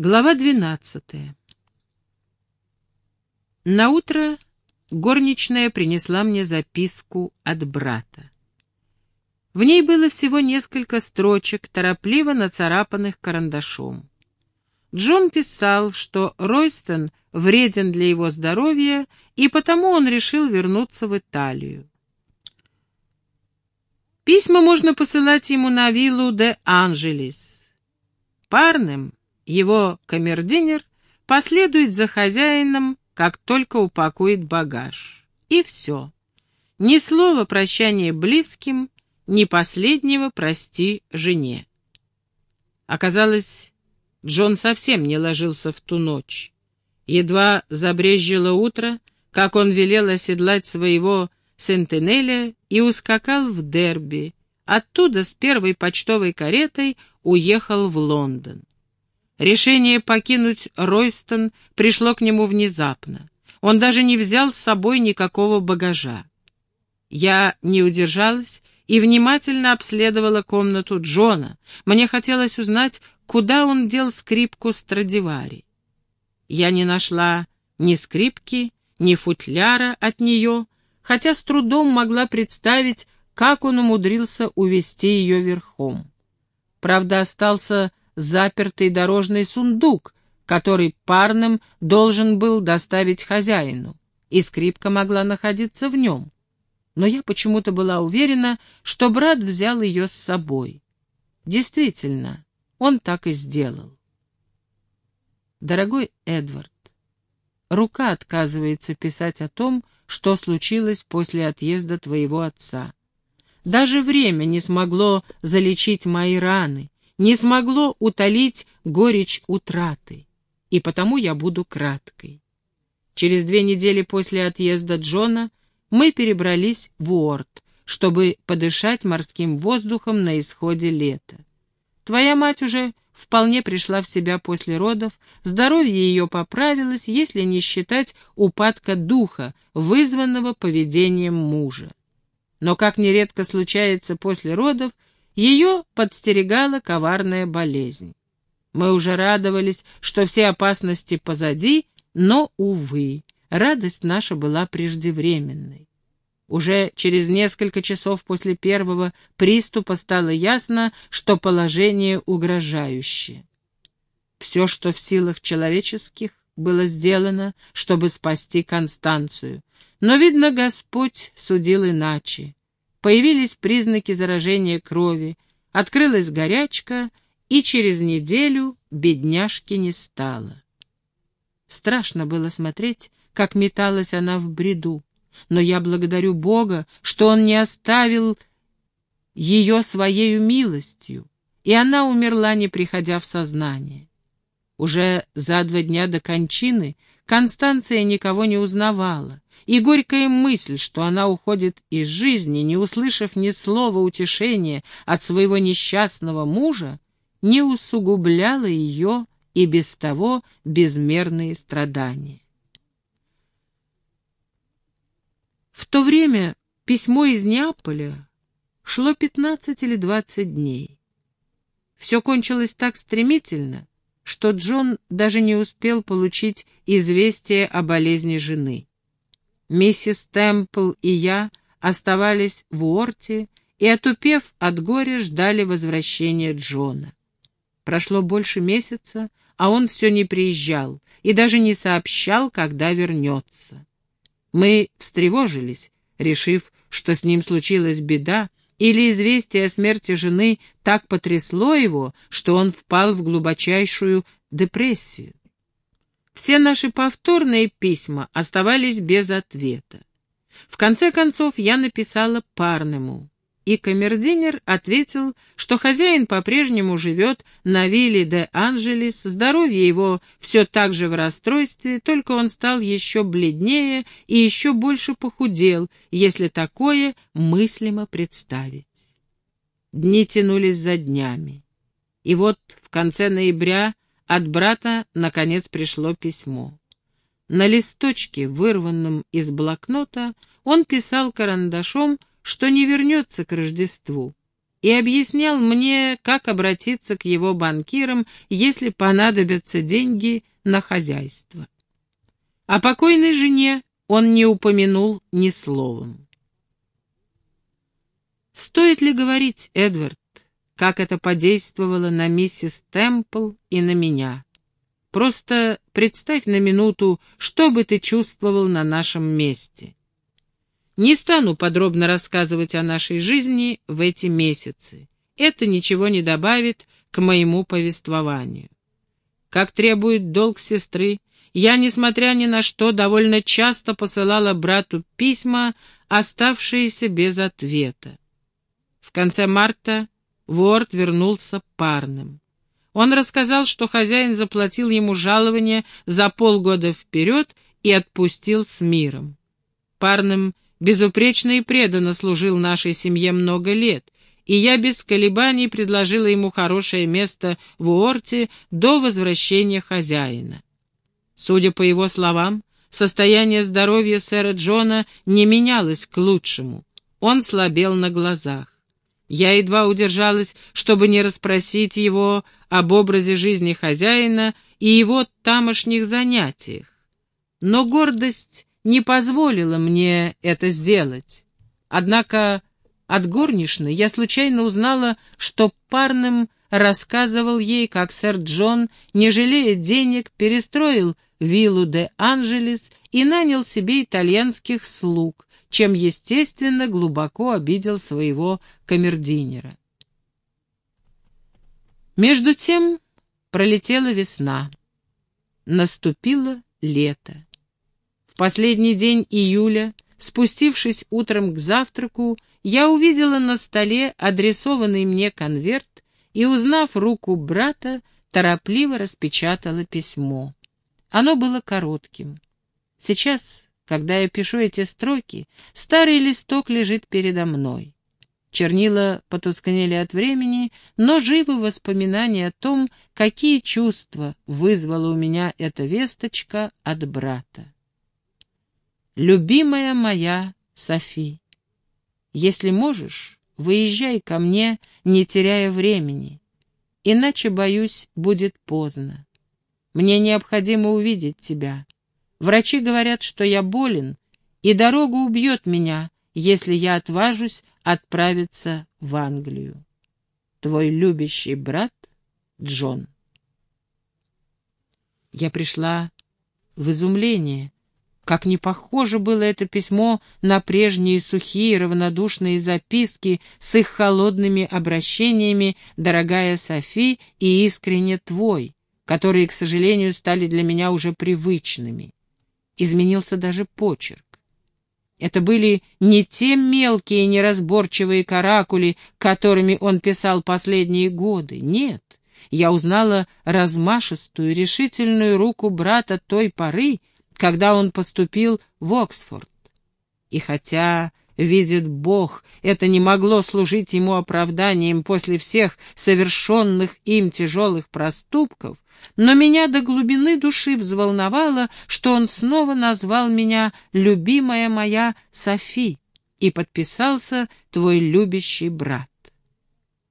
Глава двенадцатая. На утро горничная принесла мне записку от брата. В ней было всего несколько строчек, торопливо нацарапанных карандашом. Джон писал, что Ройстон вреден для его здоровья, и потому он решил вернуться в Италию. Письма можно посылать ему на виллу де Анжелес. Парным его камердинер последует за хозяином, как только упакует багаж. И все. Ни слова прощания близким, ни последнего прости жене. Оказалось, Джон совсем не ложился в ту ночь. Едва забрезжило утро, как он велел оседлать своего Сентенеля и ускакал в Дерби. Оттуда с первой почтовой каретой уехал в Лондон. Решение покинуть Ройстон пришло к нему внезапно. Он даже не взял с собой никакого багажа. Я не удержалась и внимательно обследовала комнату Джона. Мне хотелось узнать, куда он дел скрипку Страдивари. Я не нашла ни скрипки, ни футляра от нее, хотя с трудом могла представить, как он умудрился увести ее верхом. Правда, остался запертый дорожный сундук, который парным должен был доставить хозяину, и скрипка могла находиться в нем. Но я почему-то была уверена, что брат взял ее с собой. Действительно, он так и сделал. Дорогой Эдвард, рука отказывается писать о том, что случилось после отъезда твоего отца. Даже время не смогло залечить мои раны, не смогло утолить горечь утраты, и потому я буду краткой. Через две недели после отъезда Джона мы перебрались в Уорд, чтобы подышать морским воздухом на исходе лета. Твоя мать уже вполне пришла в себя после родов, здоровье ее поправилось, если не считать упадка духа, вызванного поведением мужа. Но, как нередко случается после родов, ее подстерегала коварная болезнь. Мы уже радовались, что все опасности позади, но, увы, радость наша была преждевременной. Уже через несколько часов после первого приступа стало ясно, что положение угрожающее. Все, что в силах человеческих, было сделано, чтобы спасти Констанцию. Но, видно, Господь судил иначе. Появились признаки заражения крови, открылась горячка, и через неделю бедняжки не стало. Страшно было смотреть, как металась она в бреду, но я благодарю Бога, что Он не оставил ее своею милостью, и она умерла, не приходя в сознание. Уже за два дня до кончины Констанция никого не узнавала, и горькая мысль, что она уходит из жизни, не услышав ни слова утешения от своего несчастного мужа, не усугубляла ее и без того безмерные страдания. В то время письмо из Неаполя шло пятнадцать или двадцать дней. Все кончилось так стремительно, что Джон даже не успел получить известие о болезни жены. Миссис Темпл и я оставались в Уорте и, отупев от горя, ждали возвращения Джона. Прошло больше месяца, а он все не приезжал и даже не сообщал, когда вернется. Мы встревожились, решив, что с ним случилась беда, или известие о смерти жены так потрясло его, что он впал в глубочайшую депрессию. Все наши повторные письма оставались без ответа. В конце концов я написала парному, и камердинер ответил, что хозяин по-прежнему живет на вилле де Анжелес, здоровье его все так же в расстройстве, только он стал еще бледнее и еще больше похудел, если такое мыслимо представить. Дни тянулись за днями. И вот в конце ноября от брата наконец пришло письмо. На листочке, вырванном из блокнота, он писал карандашом, что не вернется к Рождеству. и объяснял мне, как обратиться к его банкирам, если понадобятся деньги на хозяйство. О покойной жене он не упомянул ни словом. Стоит ли говорить, Эдвард, как это подействовало на миссис Темпл и на меня? Просто представь на минуту, что бы ты чувствовал на нашем месте. Не стану подробно рассказывать о нашей жизни в эти месяцы. Это ничего не добавит к моему повествованию. Как требует долг сестры, я, несмотря ни на что, довольно часто посылала брату письма, оставшиеся без ответа. В конце марта Ворд вернулся парным. Он рассказал, что хозяин заплатил ему жалование за полгода вперед и отпустил с миром. Парным безупречно и преданно служил нашей семье много лет, и я без колебаний предложила ему хорошее место в Уорте до возвращения хозяина. Судя по его словам, состояние здоровья сэра Джона не менялось к лучшему. Он слабел на глазах. Я едва удержалась, чтобы не расспросить его об образе жизни хозяина и его тамошних занятиях. Но гордость не позволила мне это сделать. Однако от горничной я случайно узнала, что парным рассказывал ей, как сэр Джон, не жалея денег, перестроил виллу де Анжелес и нанял себе итальянских слуг, чем, естественно, глубоко обидел своего камердинера. Между тем пролетела весна. Наступило лето последний день июля, спустившись утром к завтраку, я увидела на столе адресованный мне конверт и, узнав руку брата, торопливо распечатала письмо. Оно было коротким. Сейчас, когда я пишу эти строки, старый листок лежит передо мной. Чернила потускнели от времени, но живы воспоминания о том, какие чувства вызвала у меня эта весточка от брата. Любимая моя Софи, если можешь, выезжай ко мне, не теряя времени, иначе, боюсь, будет поздно. Мне необходимо увидеть тебя. Врачи говорят, что я болен, и дорога убьет меня, если я отважусь отправиться в Англию. Твой любящий брат Джон. Я пришла в изумление, как не похоже было это письмо на прежние сухие равнодушные записки с их холодными обращениями «Дорогая Софи» и «Искренне твой», которые, к сожалению, стали для меня уже привычными. Изменился даже почерк. Это были не те мелкие неразборчивые каракули, которыми он писал последние годы. Нет, я узнала размашистую, решительную руку брата той поры, когда он поступил в Оксфорд. И хотя, видит Бог, это не могло служить ему оправданием после всех совершенных им тяжелых проступков, но меня до глубины души взволновало, что он снова назвал меня «любимая моя Софи» и подписался «твой любящий брат».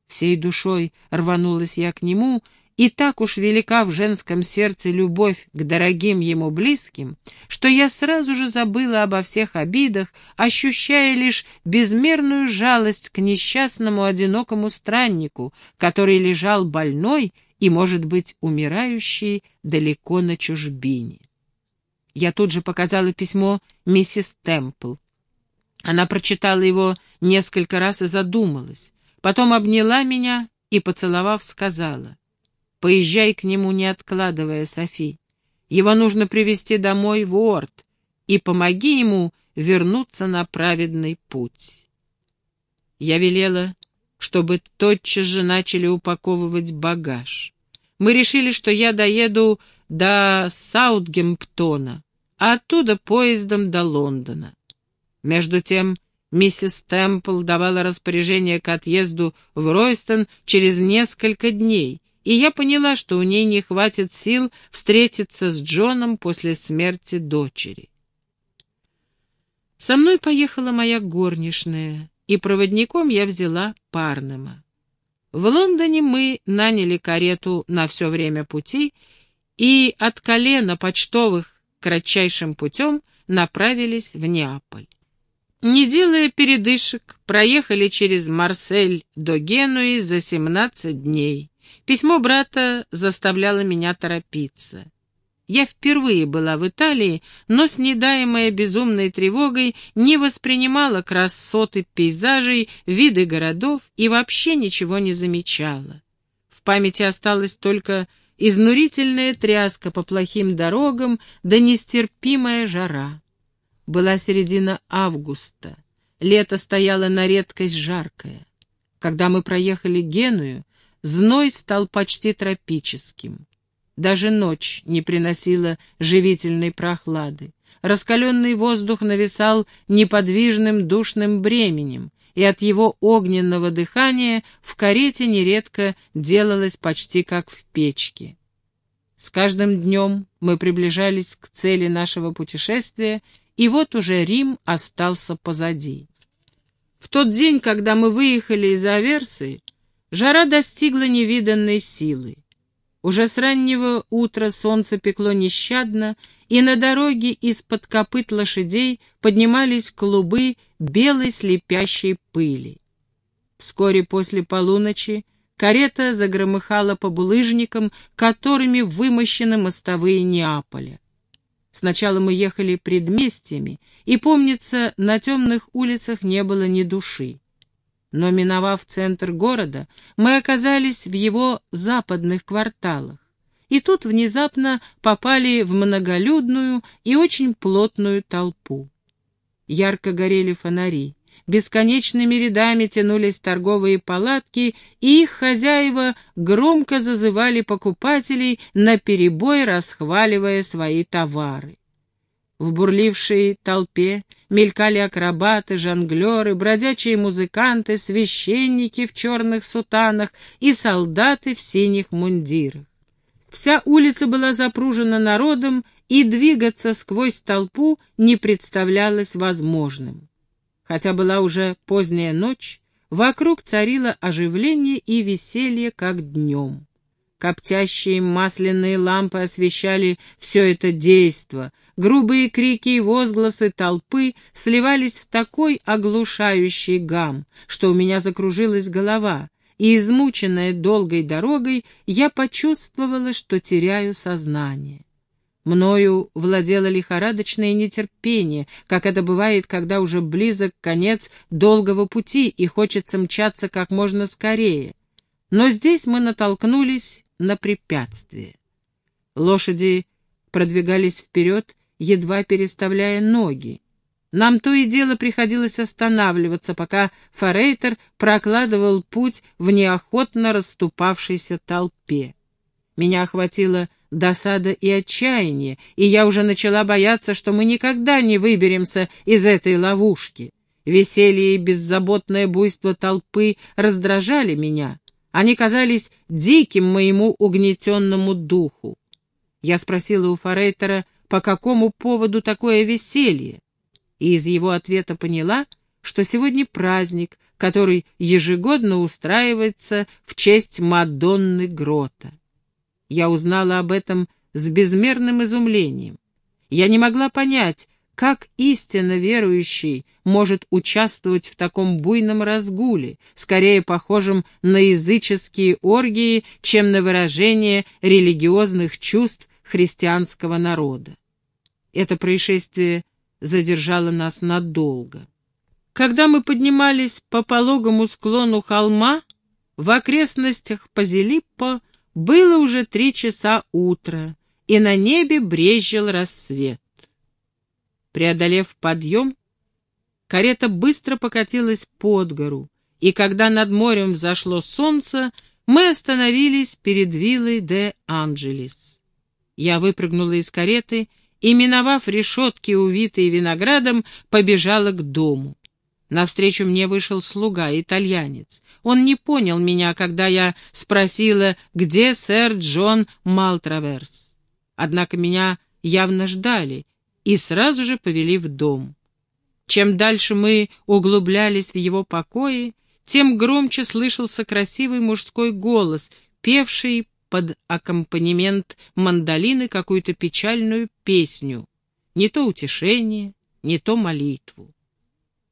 Всей душой рванулась я к нему и так уж велика в женском сердце любовь к дорогим ему близким, что я сразу же забыла обо всех обидах, ощущая лишь безмерную жалость к несчастному одинокому страннику, который лежал больной и, может быть, умирающий далеко на чужбине. Я тут же показала письмо миссис Темпл. Она прочитала его несколько раз и задумалась, потом обняла меня и, поцеловав, сказала — Поезжай к нему, не откладывая, Софи. Его нужно привести домой в Уорд, и помоги ему вернуться на праведный путь. Я велела, чтобы тотчас же начали упаковывать багаж. Мы решили, что я доеду до Саутгемптона, а оттуда поездом до Лондона. Между тем миссис Темпл давала распоряжение к отъезду в Ройстон через несколько дней, и я поняла, что у ней не хватит сил встретиться с Джоном после смерти дочери. Со мной поехала моя горничная, и проводником я взяла Парнема. В Лондоне мы наняли карету на все время пути и от колена почтовых кратчайшим путем направились в Неаполь. Не делая передышек, проехали через Марсель до Генуи за 17 дней. Письмо брата заставляло меня торопиться. Я впервые была в Италии, но, снедаемая безумной тревогой, не воспринимала красоты пейзажей, виды городов и вообще ничего не замечала. В памяти осталась только изнурительная тряска по плохим дорогам да нестерпимая жара. Была середина августа, лето стояло на редкость жаркое. Когда мы проехали Геную, зной стал почти тропическим. Даже ночь не приносила живительной прохлады. Раскаленный воздух нависал неподвижным душным бременем, и от его огненного дыхания в карете нередко делалось почти как в печке. С каждым днем мы приближались к цели нашего путешествия, и вот уже Рим остался позади. В тот день, когда мы выехали из Аверсы, жара достигла невиданной силы. Уже с раннего утра солнце пекло нещадно, и на дороге из-под копыт лошадей поднимались клубы белой слепящей пыли. Вскоре после полуночи карета загромыхала по булыжникам, которыми вымощены мостовые Неаполя. Сначала мы ехали предместьями, и, помнится, на темных улицах не было ни души. Но, миновав центр города, мы оказались в его западных кварталах. И тут внезапно попали в многолюдную и очень плотную толпу. Ярко горели фонари, бесконечными рядами тянулись торговые палатки, и их хозяева громко зазывали покупателей, наперебой расхваливая свои товары. В бурлившей толпе мелькали акробаты, жонглеры, бродячие музыканты, священники в черных сутанах и солдаты в синих мундирах. Вся улица была запружена народом, и двигаться сквозь толпу не представлялось возможным. Хотя была уже поздняя ночь, вокруг царило оживление и веселье, как днем. Коптящие масляные лампы освещали все это действо. Грубые крики и возгласы толпы сливались в такой оглушающий гам, что у меня закружилась голова, и, измученная долгой дорогой, я почувствовала, что теряю сознание. Мною владело лихорадочное нетерпение, как это бывает, когда уже близок конец долгого пути и хочется мчаться как можно скорее. Но здесь мы натолкнулись на препятствие. Лошади продвигались вперед, едва переставляя ноги. Нам то и дело приходилось останавливаться, пока Форейтер прокладывал путь в неохотно расступавшейся толпе. Меня охватила досада и отчаяние, и я уже начала бояться, что мы никогда не выберемся из этой ловушки. Веселье и беззаботное буйство толпы раздражали меня. Они казались диким моему угнетенному духу. Я спросила у Форейтера, по какому поводу такое веселье, и из его ответа поняла, что сегодня праздник, который ежегодно устраивается в честь Мадонны Грота. Я узнала об этом с безмерным изумлением. Я не могла понять, как истинно верующий может участвовать в таком буйном разгуле, скорее похожем на языческие оргии, чем на выражение религиозных чувств христианского народа? Это происшествие задержало нас надолго. Когда мы поднимались по пологому склону холма, в окрестностях Пазилиппо было уже три часа утра, и на небе брезжил рассвет. Преодолев подъем, карета быстро покатилась под гору, и когда над морем взошло солнце, мы остановились перед виллой де Анджелес. Я выпрыгнула из кареты и, миновав решетки, увитые виноградом, побежала к дому. Навстречу мне вышел слуга, итальянец. Он не понял меня, когда я спросила, где сэр Джон Малтраверс. Однако меня явно ждали, и сразу же повели в дом. Чем дальше мы углублялись в его покои, тем громче слышался красивый мужской голос, певший под аккомпанемент мандолины какую-то печальную песню, не то утешение, не то молитву.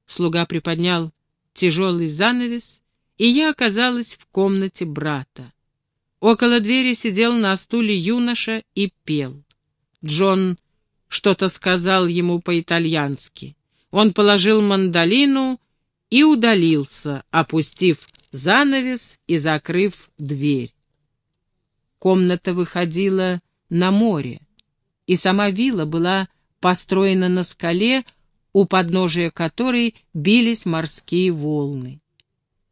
Слуга приподнял тяжелый занавес, и я оказалась в комнате брата. Около двери сидел на стуле юноша и пел. Джон что-то сказал ему по-итальянски. Он положил мандолину и удалился, опустив занавес и закрыв дверь. Комната выходила на море, и сама вилла была построена на скале, у подножия которой бились морские волны.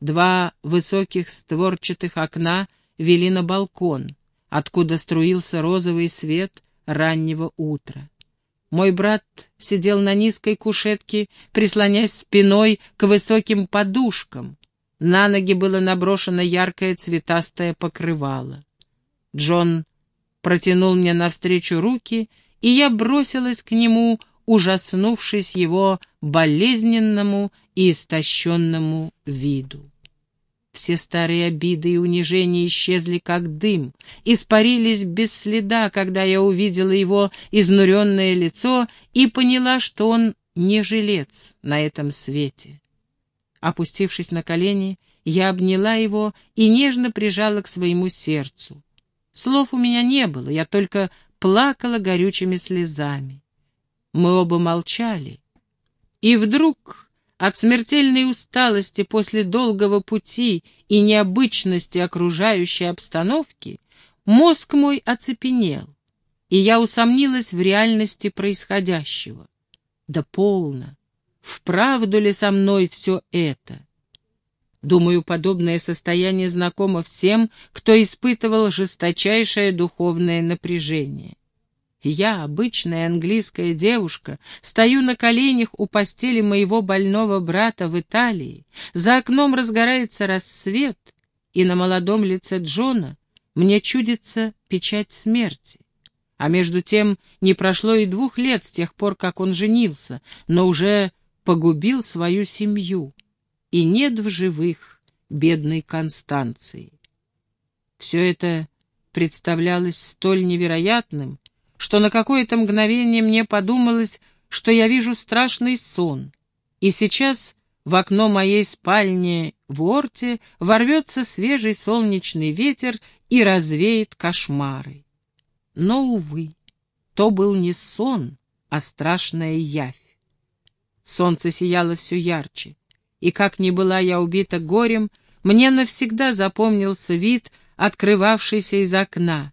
Два высоких створчатых окна вели на балкон, откуда струился розовый свет раннего утра. Мой брат сидел на низкой кушетке, прислонясь спиной к высоким подушкам. На ноги было наброшено яркое цветастое покрывало. Джон протянул мне навстречу руки, и я бросилась к нему, ужаснувшись его болезненному и истощенному виду. Все старые обиды и унижения исчезли как дым, испарились без следа, когда я увидела его изнуренное лицо и поняла, что он не жилец на этом свете. Опустившись на колени, я обняла его и нежно прижала к своему сердцу. Слов у меня не было, я только плакала горючими слезами. Мы оба молчали. И вдруг от смертельной усталости после долгого пути и необычности окружающей обстановки мозг мой оцепенел, и я усомнилась в реальности происходящего. Да полно! Вправду ли со мной все это? Думаю, подобное состояние знакомо всем, кто испытывал жесточайшее духовное напряжение. Я, обычная английская девушка, стою на коленях у постели моего больного брата в Италии. За окном разгорается рассвет, и на молодом лице Джона мне чудится печать смерти. А между тем не прошло и двух лет с тех пор, как он женился, но уже погубил свою семью, и нет в живых бедной Констанции. Все это представлялось столь невероятным, что на какое-то мгновение мне подумалось, что я вижу страшный сон, и сейчас в окно моей спальни в Орте ворвется свежий солнечный ветер и развеет кошмары. Но, увы, то был не сон, а страшная явь. Солнце сияло все ярче, и как ни была я убита горем, мне навсегда запомнился вид, открывавшийся из окна,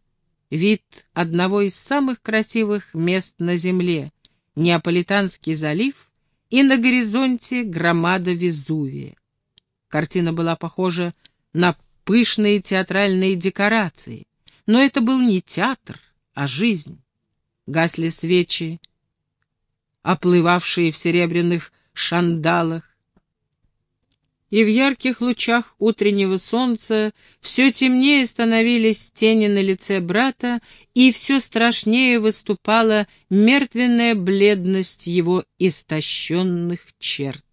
вид одного из самых красивых мест на Земле — Неаполитанский залив и на горизонте громада Везувия. Картина была похожа на пышные театральные декорации, но это был не театр, а жизнь. Гасли свечи, оплывавшие в серебряных шандалах, и в ярких лучах утреннего солнца все темнее становились тени на лице брата, и все страшнее выступала мертвенная бледность его истощенных черт.